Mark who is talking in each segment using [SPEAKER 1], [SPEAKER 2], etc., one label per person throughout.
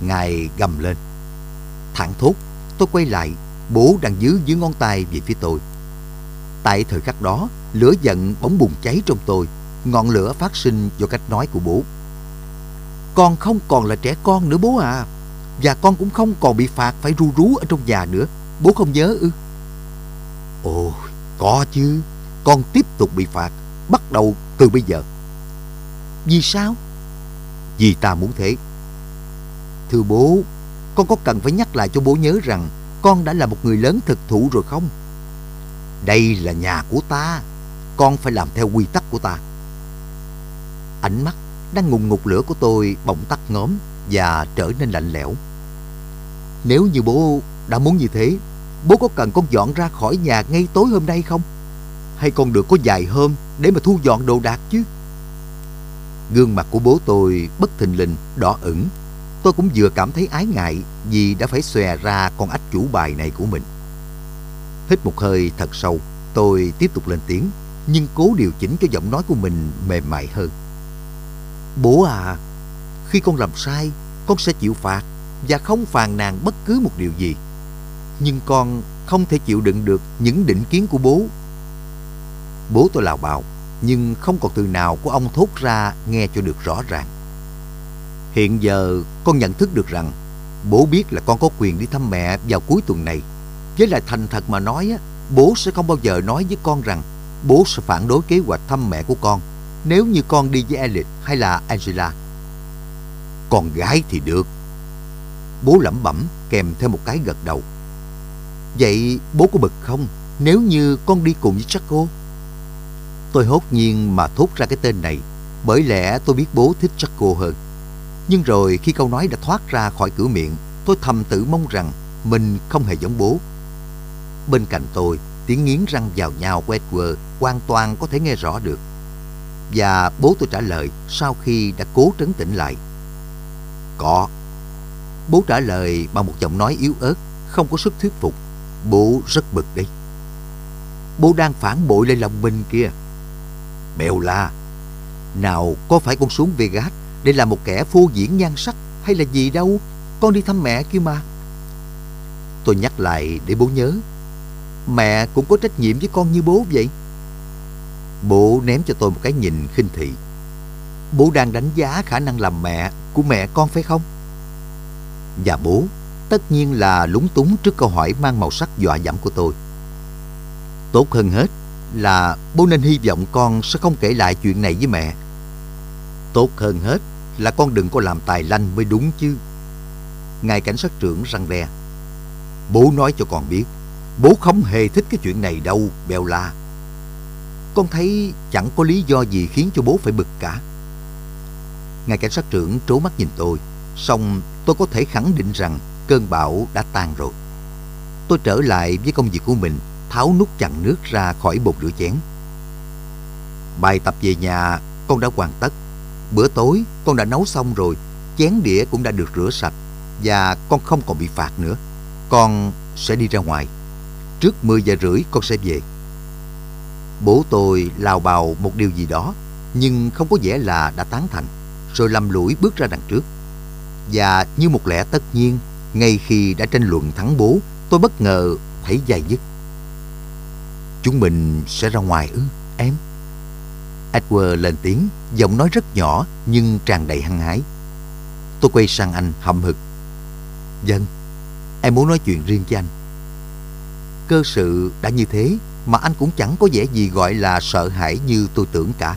[SPEAKER 1] Ngài gầm lên. Thẳng thốt, tôi quay lại, bố đang giữ dưới ngón tay về phía tôi. Tại thời khắc đó, lửa giận bỗng bùng cháy trong tôi, ngọn lửa phát sinh do cách nói của bố. Con không còn là trẻ con nữa bố à, và con cũng không còn bị phạt phải ru rú ở trong nhà nữa, bố không nhớ ư? Ồ, có chứ, con tiếp tục bị phạt, bắt đầu từ bây giờ. Vì sao? Vì ta muốn thế. Thưa bố, con có cần phải nhắc lại cho bố nhớ rằng con đã là một người lớn thực thụ rồi không? Đây là nhà của ta, con phải làm theo quy tắc của ta. Ánh mắt đang ngùng ngục lửa của tôi bỗng tắt ngóm và trở nên lạnh lẽo. Nếu như bố đã muốn như thế, bố có cần con dọn ra khỏi nhà ngay tối hôm nay không? Hay con được có vài hôm để mà thu dọn đồ đạc chứ? Gương mặt của bố tôi bất thình lình, đỏ ửng. Tôi cũng vừa cảm thấy ái ngại vì đã phải xòe ra con ách chủ bài này của mình. Hít một hơi thật sâu, tôi tiếp tục lên tiếng, nhưng cố điều chỉnh cho giọng nói của mình mềm mại hơn. Bố à, khi con làm sai, con sẽ chịu phạt và không phàn nàn bất cứ một điều gì. Nhưng con không thể chịu đựng được những định kiến của bố. Bố tôi lào bào, nhưng không còn từ nào của ông thốt ra nghe cho được rõ ràng. Hiện giờ con nhận thức được rằng bố biết là con có quyền đi thăm mẹ vào cuối tuần này. Với lại thành thật mà nói, bố sẽ không bao giờ nói với con rằng bố sẽ phản đối kế hoạch thăm mẹ của con nếu như con đi với Elliot hay là Angela. Con gái thì được. Bố lẩm bẩm kèm theo một cái gật đầu. Vậy bố có bực không nếu như con đi cùng với Jaco? Tôi hốt nhiên mà thốt ra cái tên này bởi lẽ tôi biết bố thích Jaco hơn. Nhưng rồi khi câu nói đã thoát ra khỏi cửa miệng, tôi thầm tự mong rằng mình không hề giống bố. Bên cạnh tôi, tiếng nghiến răng vào nhau của Edward hoàn toàn có thể nghe rõ được. Và bố tôi trả lời sau khi đã cố trấn tĩnh lại. Có. Bố trả lời bằng một giọng nói yếu ớt, không có sức thuyết phục. Bố rất bực đấy. Bố đang phản bội lên lòng mình kia. Bèo la, nào có phải con xuống Vegas để làm một kẻ phô diễn nhan sắc hay là gì đâu, con đi thăm mẹ kia mà. Tôi nhắc lại để bố nhớ, mẹ cũng có trách nhiệm với con như bố vậy. Bố ném cho tôi một cái nhìn khinh thị. Bố đang đánh giá khả năng làm mẹ của mẹ con phải không? Và bố tất nhiên là lúng túng trước câu hỏi mang màu sắc dọa dẫm của tôi. Tốt hơn hết là bố nên hy vọng con sẽ không kể lại chuyện này với mẹ. Tốt hơn hết là con đừng có làm tài lanh mới đúng chứ. Ngài cảnh sát trưởng răng đe. Bố nói cho con biết, bố không hề thích cái chuyện này đâu, Bèo La. Con thấy chẳng có lý do gì khiến cho bố phải bực cả. Ngài cảnh sát trưởng trố mắt nhìn tôi, xong tôi có thể khẳng định rằng cơn bão đã tan rồi. Tôi trở lại với công việc của mình, tháo nút chặn nước ra khỏi bồn rửa chén. Bài tập về nhà con đã hoàn tất. Bữa tối con đã nấu xong rồi, chén đĩa cũng đã được rửa sạch và con không còn bị phạt nữa. Con sẽ đi ra ngoài. Trước 10 giờ rưỡi con sẽ về. Bố tôi lao bào một điều gì đó, nhưng không có vẻ là đã tán thành, rồi lầm lũi bước ra đằng trước. Và như một lẽ tất nhiên, ngay khi đã tranh luận thắng bố, tôi bất ngờ thấy dài dứt. Chúng mình sẽ ra ngoài ư, em? Edward lên tiếng, giọng nói rất nhỏ nhưng tràn đầy hăng hái. Tôi quay sang anh hậm hực. Dân, em muốn nói chuyện riêng với anh. Cơ sự đã như thế mà anh cũng chẳng có vẻ gì gọi là sợ hãi như tôi tưởng cả.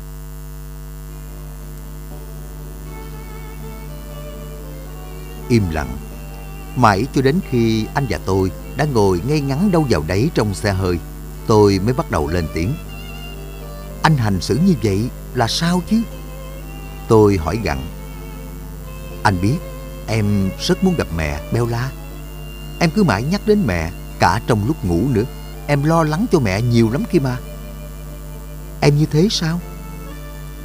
[SPEAKER 1] Im lặng, mãi cho đến khi anh và tôi đã ngồi ngay ngắn đâu vào đấy trong xe hơi, tôi mới bắt đầu lên tiếng. Anh hành xử như vậy là sao chứ? Tôi hỏi gặng. Anh biết em rất muốn gặp mẹ Bella. Em cứ mãi nhắc đến mẹ cả trong lúc ngủ nữa. Em lo lắng cho mẹ nhiều lắm kia mà. Em như thế sao?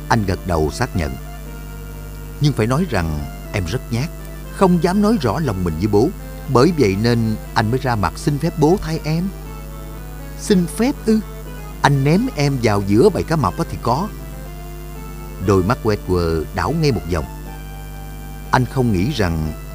[SPEAKER 1] Anh gật đầu xác nhận. Nhưng phải nói rằng em rất nhát, không dám nói rõ lòng mình với bố. Bởi vậy nên anh mới ra mặt xin phép bố thay em. Xin phép ư? Anh ném em vào giữa bầy cá mập thì có. Đôi mắt của Edward đảo ngay một vòng. Anh không nghĩ rằng